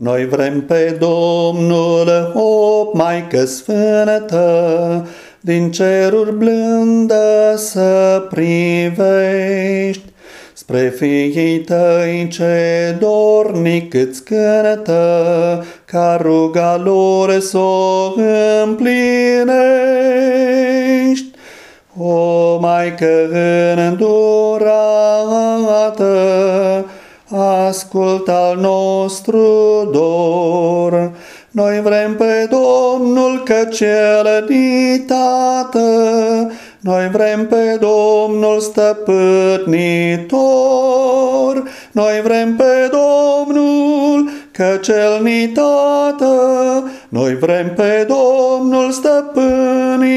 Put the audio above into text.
Noi vrem pe Domnul, o Maică Sfântă, din ceruri blândă să privești, Spre fiii tăi ce dornic îți cântă, Ca ruga lor s-o împlinești. O Maică îndurată, ascult al nostru dor. Noi vrem pe Domnul că cel din Tată, noi vrem pe Domnul stăpânitor, noi vrem pe Domnul că cel ni Tată, noi vrem pe Domnul stăpânitor.